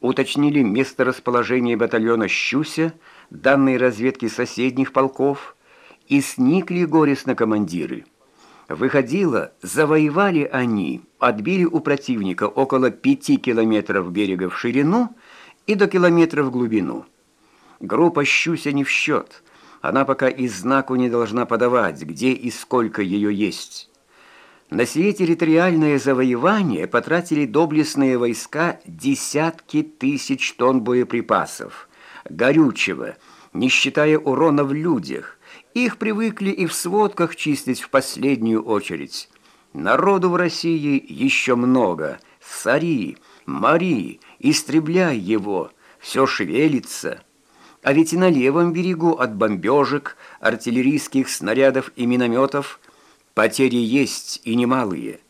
уточнили месторасположение батальона «Щуся», данные разведки соседних полков, и сникли горестно командиры. Выходило, завоевали они, отбили у противника около пяти километров берега в ширину и до километра в глубину. Группа «Щуся» не в счет. Она пока и знаку не должна подавать, где и сколько ее есть. На сие территориальное завоевание потратили доблестные войска десятки тысяч тонн боеприпасов, горючего, не считая урона в людях. Их привыкли и в сводках чистить в последнюю очередь. Народу в России еще много. Сари, мари, истребляй его, все шевелится. А ведь и на левом берегу от бомбежек, артиллерийских снарядов и минометов – Потери есть и немалые.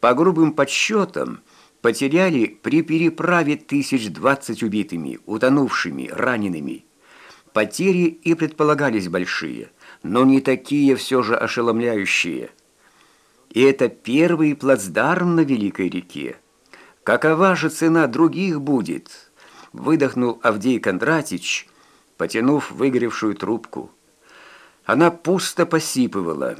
По грубым подсчетам, потеряли при переправе тысяч двадцать убитыми, утонувшими, ранеными. Потери и предполагались большие, но не такие все же ошеломляющие. И это первый плацдарм на Великой реке. Какова же цена других будет? Выдохнул Авдей Кондратич, потянув выгоревшую трубку. Она пусто посипывала.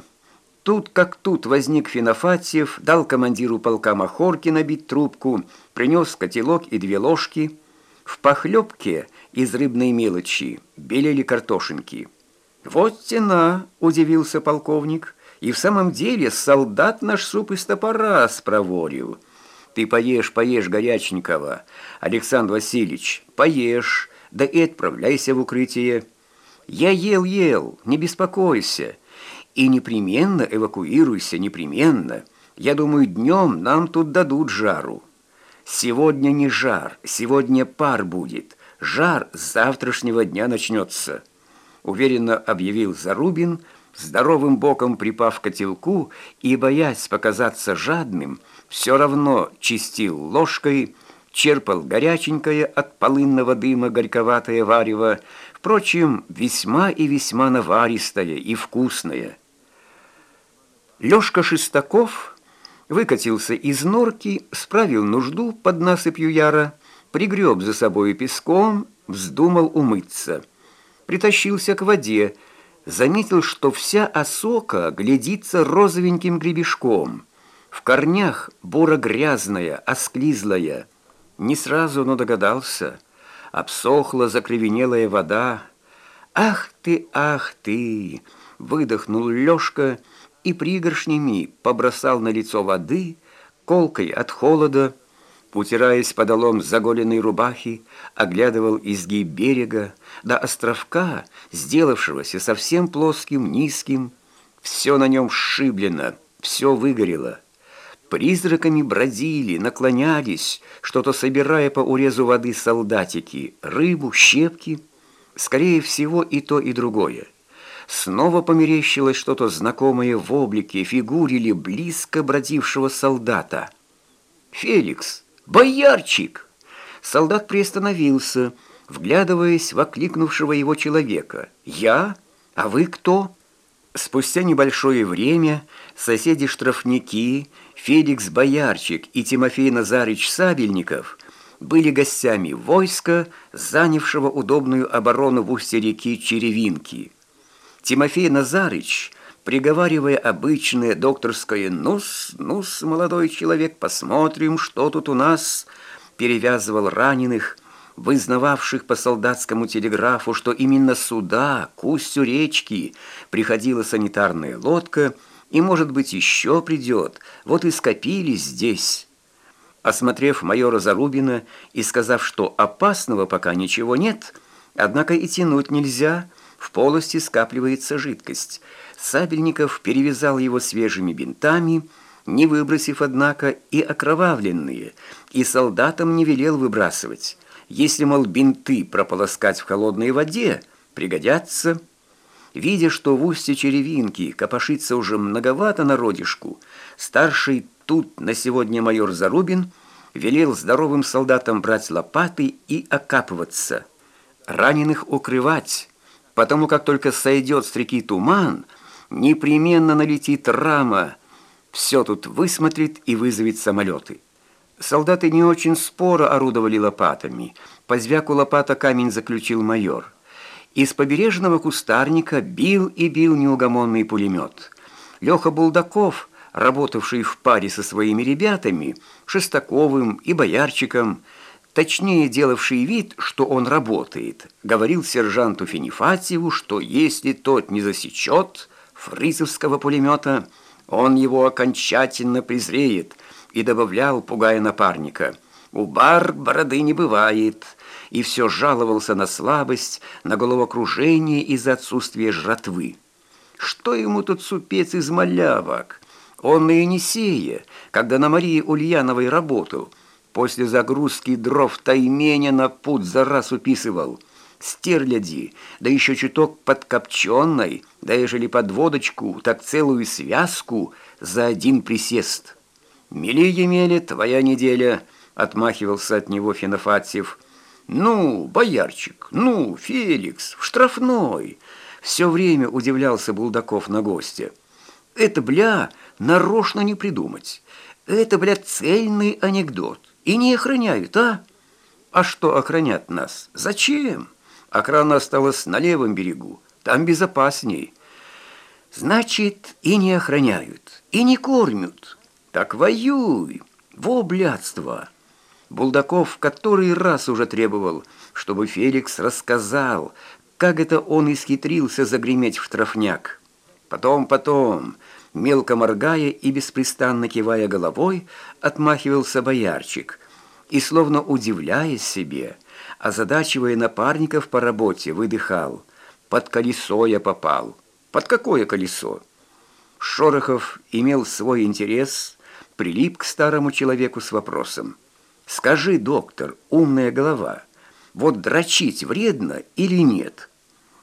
Тут как тут возник Финофатьев, дал командиру полка Махорки набить трубку, принес котелок и две ложки. В похлебке из рыбной мелочи белели картошинки. «Вот тена!» — удивился полковник. «И в самом деле солдат наш суп из топора спроворил. Ты поешь, поешь горяченького, Александр Васильевич, поешь, да и отправляйся в укрытие». «Я ел-ел, не беспокойся». И непременно эвакуируйся, непременно. Я думаю, днем нам тут дадут жару. Сегодня не жар, сегодня пар будет. Жар с завтрашнего дня начнется. Уверенно объявил Зарубин, здоровым боком припав к котелку и, боясь показаться жадным, все равно чистил ложкой, черпал горяченькое от полынного дыма горьковатое варево, впрочем, весьма и весьма наваристое и вкусное. Лёшка Шестаков выкатился из норки, справил нужду под насыпью яра, пригреб за собой песком, вздумал умыться. Притащился к воде, заметил, что вся осока глядится розовеньким гребешком. В корнях бура грязная, осклизлая. Не сразу, но догадался. Обсохла закривенелая вода. «Ах ты, ах ты!» — выдохнул Лёшка — и пригоршнями побросал на лицо воды, колкой от холода, утираясь подолом заголенной рубахи, оглядывал изгиб берега до островка, сделавшегося совсем плоским, низким. Все на нем сшиблено, все выгорело. Призраками бродили, наклонялись, что-то собирая по урезу воды солдатики, рыбу, щепки. Скорее всего, и то, и другое. Снова померещилось что-то знакомое в облике, фигуре или близко бродившего солдата. «Феликс! Боярчик!» Солдат приостановился, вглядываясь в окликнувшего его человека. «Я? А вы кто?» Спустя небольшое время соседи-штрафники Феликс Боярчик и Тимофей Назарич Сабельников были гостями войска, занявшего удобную оборону в устье реки Черевинки – Тимофей Назарыч, приговаривая обычное докторское «ну-с, ну-с, молодой человек, посмотрим, что тут у нас», перевязывал раненых, вызнававших по солдатскому телеграфу, что именно сюда, к устью речки, приходила санитарная лодка и, может быть, еще придет, вот и скопились здесь. Осмотрев майора Зарубина и сказав, что опасного пока ничего нет, однако и тянуть нельзя – в полости скапливается жидкость. Сабельников перевязал его свежими бинтами, не выбросив, однако, и окровавленные, и солдатам не велел выбрасывать. Если, мол, бинты прополоскать в холодной воде, пригодятся. Видя, что в устье черевинки копошится уже многовато народишку, старший тут на сегодня майор Зарубин велел здоровым солдатам брать лопаты и окапываться. Раненых укрывать, потому как только сойдет с реки туман, непременно налетит рама, все тут высмотрит и вызовет самолеты. Солдаты не очень споро орудовали лопатами. По звяку лопата камень заключил майор. Из побережного кустарника бил и бил неугомонный пулемет. Леха Булдаков, работавший в паре со своими ребятами, Шестаковым и Боярчиком, точнее делавший вид, что он работает, говорил сержанту Финифатьеву, что если тот не засечет фризовского пулемета, он его окончательно презреет – и добавлял, пугая напарника, «У бар бороды не бывает», и все жаловался на слабость, на головокружение из-за отсутствия жратвы. Что ему тут супец из малявок? Он на Енисея, когда на Марии Ульяновой работал, после загрузки дров тайменя на путь за раз уписывал. Стерляди, да еще чуток подкопченной, да ежели под водочку, так целую связку за один присест». «Мели, Емеля, твоя неделя», — отмахивался от него Фенофатьев. «Ну, боярчик, ну, Феликс, в штрафной!» Все время удивлялся Булдаков на гостя. «Это, бля, нарочно не придумать. Это, бля, цельный анекдот. И не охраняют, а?» «А что охранят нас? Зачем? Охрана осталась на левом берегу. Там безопасней». «Значит, и не охраняют, и не кормят». Так воюй! Во блядство!» Булдаков который раз уже требовал, чтобы Феликс рассказал, как это он исхитрился загреметь в штрафняк. Потом, потом, мелко моргая и беспрестанно кивая головой, отмахивался боярчик и, словно удивляясь себе, озадачивая напарников по работе, выдыхал. «Под колесо я попал». «Под какое колесо?» Шорохов имел свой интерес – прилип к старому человеку с вопросом. «Скажи, доктор, умная голова, вот дрочить вредно или нет?»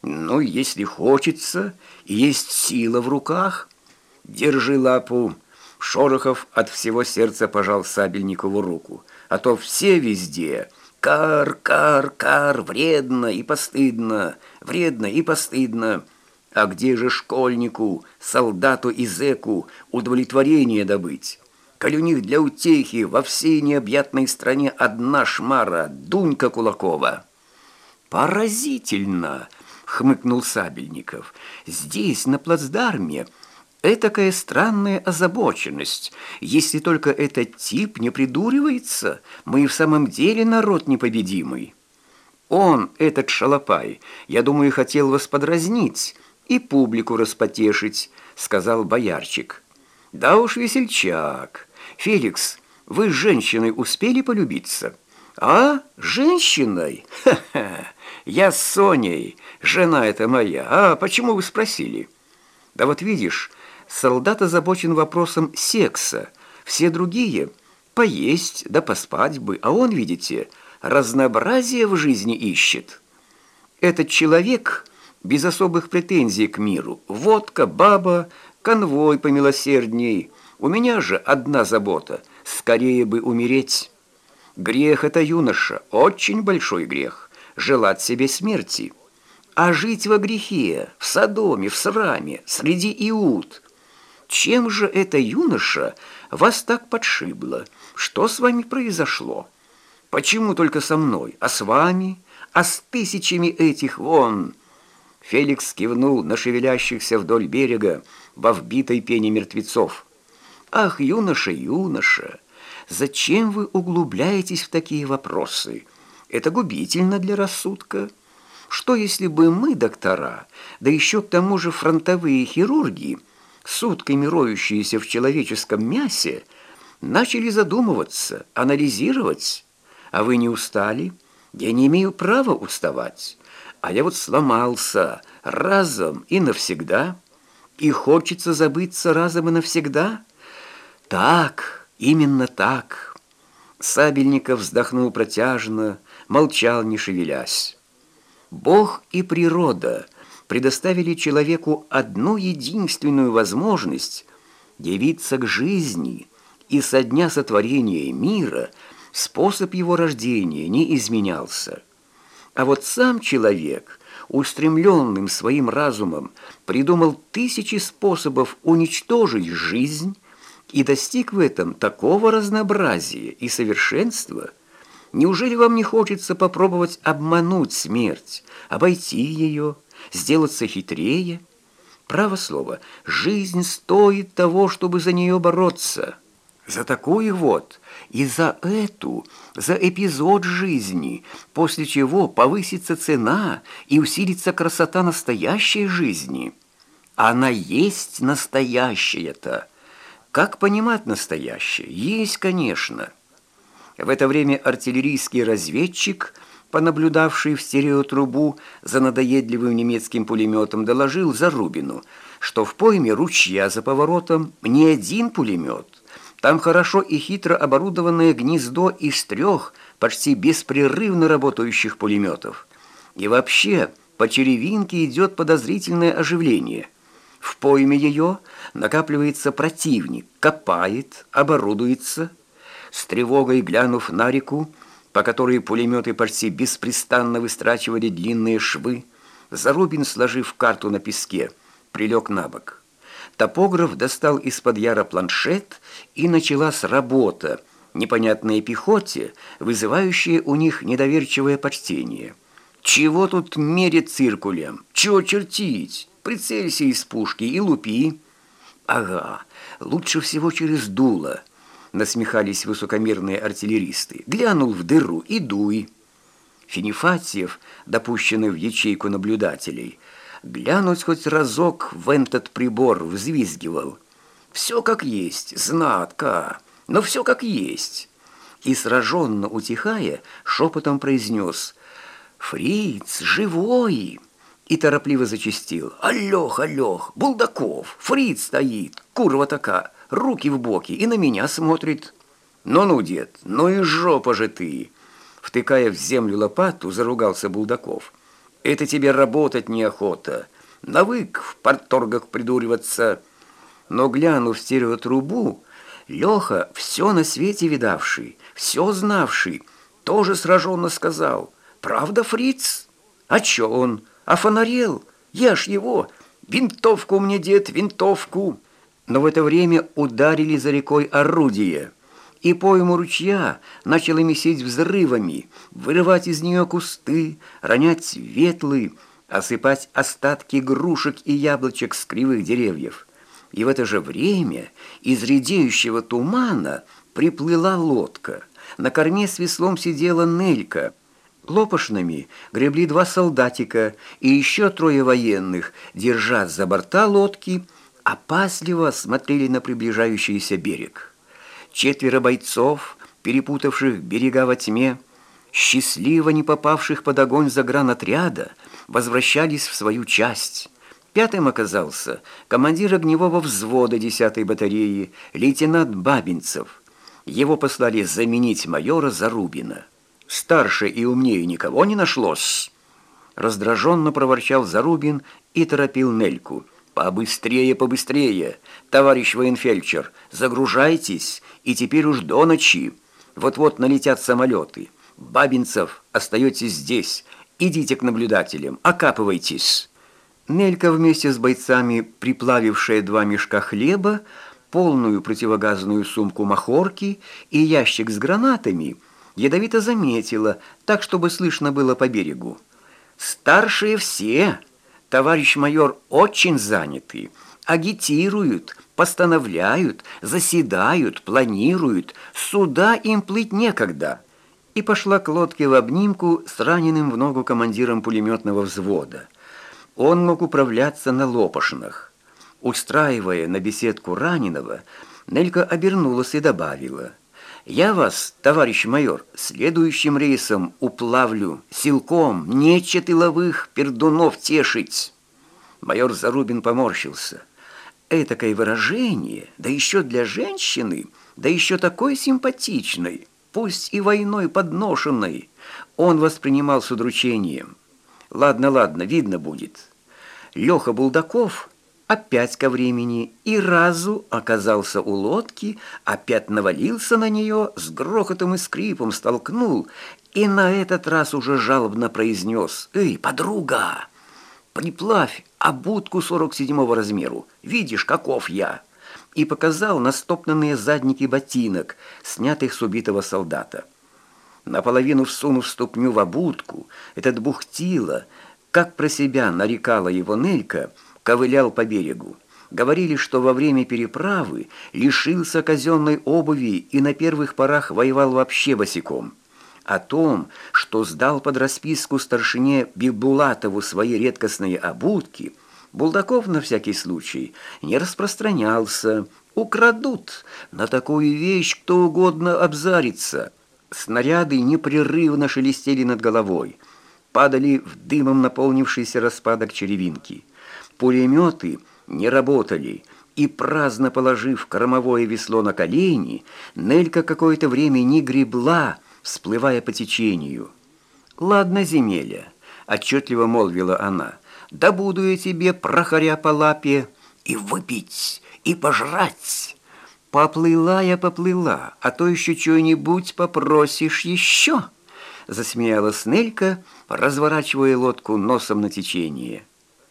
«Ну, если хочется, есть сила в руках, держи лапу». Шорохов от всего сердца пожал Сабельникову руку. «А то все везде. Кар, кар, кар, вредно и постыдно, вредно и постыдно». А где же школьнику, солдату и зэку удовлетворение добыть? коль у них для утехи во всей необъятной стране одна шмара, Дунька Кулакова. «Поразительно!» — хмыкнул Сабельников. «Здесь, на плацдарме, этакая странная озабоченность. Если только этот тип не придуривается, мы и в самом деле народ непобедимый. Он, этот шалопай, я думаю, хотел вас подразнить и публику распотешить», — сказал боярчик. «Да уж весельчак. Феликс, вы с женщиной успели полюбиться?» «А? Женщиной? Ха-ха! Я с Соней, жена эта моя. А почему вы спросили?» «Да вот видишь, солдат озабочен вопросом секса. Все другие – поесть да поспать бы, а он, видите, разнообразие в жизни ищет. Этот человек без особых претензий к миру. Водка, баба – конвой помилосердней. У меня же одна забота — скорее бы умереть. Грех это, юноша, очень большой грех — желать себе смерти. А жить во грехе, в Содоме, в Сраме, среди Иуд. Чем же это, юноша, вас так подшибло? Что с вами произошло? Почему только со мной, а с вами, а с тысячами этих вон?» Феликс кивнул на шевелящихся вдоль берега во вбитой пене мертвецов. «Ах, юноша, юноша, зачем вы углубляетесь в такие вопросы? Это губительно для рассудка. Что, если бы мы, доктора, да еще к тому же фронтовые хирурги, сутками роющиеся в человеческом мясе, начали задумываться, анализировать? А вы не устали? Я не имею права уставать». А я вот сломался разом и навсегда. И хочется забыться разом и навсегда. Так, именно так. Сабельников вздохнул протяжно, молчал, не шевелясь. Бог и природа предоставили человеку одну единственную возможность явиться к жизни, и со дня сотворения мира способ его рождения не изменялся. А вот сам человек, устремленным своим разумом, придумал тысячи способов уничтожить жизнь и достиг в этом такого разнообразия и совершенства. Неужели вам не хочется попробовать обмануть смерть, обойти ее, сделаться хитрее? Право слово, жизнь стоит того, чтобы за нее бороться. За такую вот и за эту, за эпизод жизни, после чего повысится цена и усилится красота настоящей жизни. Она есть настоящая-то. Как понимать настоящее? Есть, конечно. В это время артиллерийский разведчик, понаблюдавший в стереотрубу за надоедливым немецким пулеметом, доложил Зарубину, что в пойме ручья за поворотом не один пулемет. Там хорошо и хитро оборудованное гнездо из трех почти беспрерывно работающих пулеметов. И вообще по черевинке идет подозрительное оживление – в пойме ее накапливается противник, копает, оборудуется. С тревогой глянув на реку, по которой пулеметы почти беспрестанно выстрачивали длинные швы, Зарубин, сложив карту на песке, прилег на бок. Топограф достал из-под яра планшет, и началась работа, непонятная пехоте, вызывающая у них недоверчивое почтение. «Чего тут мерить циркулем? Чего чертить?» Прицелься из пушки и лупи. Ага, лучше всего через дуло, насмехались высокомерные артиллеристы. Глянул в дыру и дуй. Финифатьев, допущенный в ячейку наблюдателей, глянуть хоть разок в этот прибор взвизгивал. Все как есть, знатка, но все как есть. И сраженно утихая, шепотом произнес «Фриц, живой!» и торопливо зачастил. «Алёх, Алёх, Булдаков, Фрид стоит, курва така, руки в боки и на меня смотрит». «Ну-ну, дед, ну и жопа же ты!» Втыкая в землю лопату, заругался Булдаков. «Это тебе работать неохота. Навык в порторгах придуриваться». Но глянув в стереотрубу, Леха, все на свете видавший, все знавший, тоже сраженно сказал. «Правда, фриц? А чё он?» Офонарел, я ж его. Винтовку мне, дед, винтовку. Но в это время ударили за рекой орудие. И пойму ручья начало месить взрывами, вырывать из нее кусты, ронять ветлы, осыпать остатки грушек и яблочек с кривых деревьев. И в это же время из редеющего тумана приплыла лодка. На корме с веслом сидела Нелька – Лопашными гребли два солдатика и еще трое военных, держась за борта лодки, опасливо смотрели на приближающийся берег. Четверо бойцов, перепутавших берега во тьме, счастливо не попавших под огонь загранотряда, возвращались в свою часть. Пятым оказался командир огневого взвода 10-й батареи, лейтенант Бабинцев. Его послали заменить майора Зарубина. Старше и умнее никого не нашлось. Раздраженно проворчал Зарубин и торопил Нельку. «Побыстрее, побыстрее, товарищ военфельдшер, загружайтесь, и теперь уж до ночи. Вот-вот налетят самолеты. Бабинцев, остаетесь здесь. Идите к наблюдателям, окапывайтесь». Нелька вместе с бойцами, приплавившая два мешка хлеба, полную противогазную сумку махорки и ящик с гранатами – ядовито заметила, так, чтобы слышно было по берегу. «Старшие все, товарищ майор, очень заняты, агитируют, постановляют, заседают, планируют, сюда им плыть некогда». И пошла к лодке в обнимку с раненым в ногу командиром пулеметного взвода. Он мог управляться на лопашинах. Устраивая на беседку раненого, Нелька обернулась и добавила – я вас, товарищ майор, следующим рейсом уплавлю, силком, нече тыловых пердунов тешить. Майор Зарубин поморщился. Этакое выражение, да еще для женщины, да еще такой симпатичной, пусть и войной подношенной, он воспринимал с удручением. Ладно, ладно, видно будет. Леха Булдаков опять ко времени и разу оказался у лодки, опять навалился на нее, с грохотом и скрипом столкнул, и на этот раз уже жалобно произнес «Эй, подруга, приплавь обудку 47-го размеру, видишь, каков я!» и показал настоптанные задники ботинок, снятых с убитого солдата. Наполовину всунув ступню в обутку, этот бухтило, как про себя нарекала его Нелька, ковылял по берегу. Говорили, что во время переправы лишился казенной обуви и на первых порах воевал вообще босиком. О том, что сдал под расписку старшине Бибулатову свои редкостные обутки, Булдаков на всякий случай не распространялся. Украдут, на такую вещь кто угодно обзарится. Снаряды непрерывно шелестели над головой, падали в дымом наполнившийся распадок черевинки. Пулеметы не работали, и, праздно положив кормовое весло на колени, Нелька какое-то время не гребла, всплывая по течению. «Ладно, земеля», — отчетливо молвила она, — «да буду я тебе, прохоря по лапе, и выпить, и пожрать». «Поплыла я, поплыла, а то еще что-нибудь попросишь еще?» Засмеялась Нелька, разворачивая лодку носом на течение.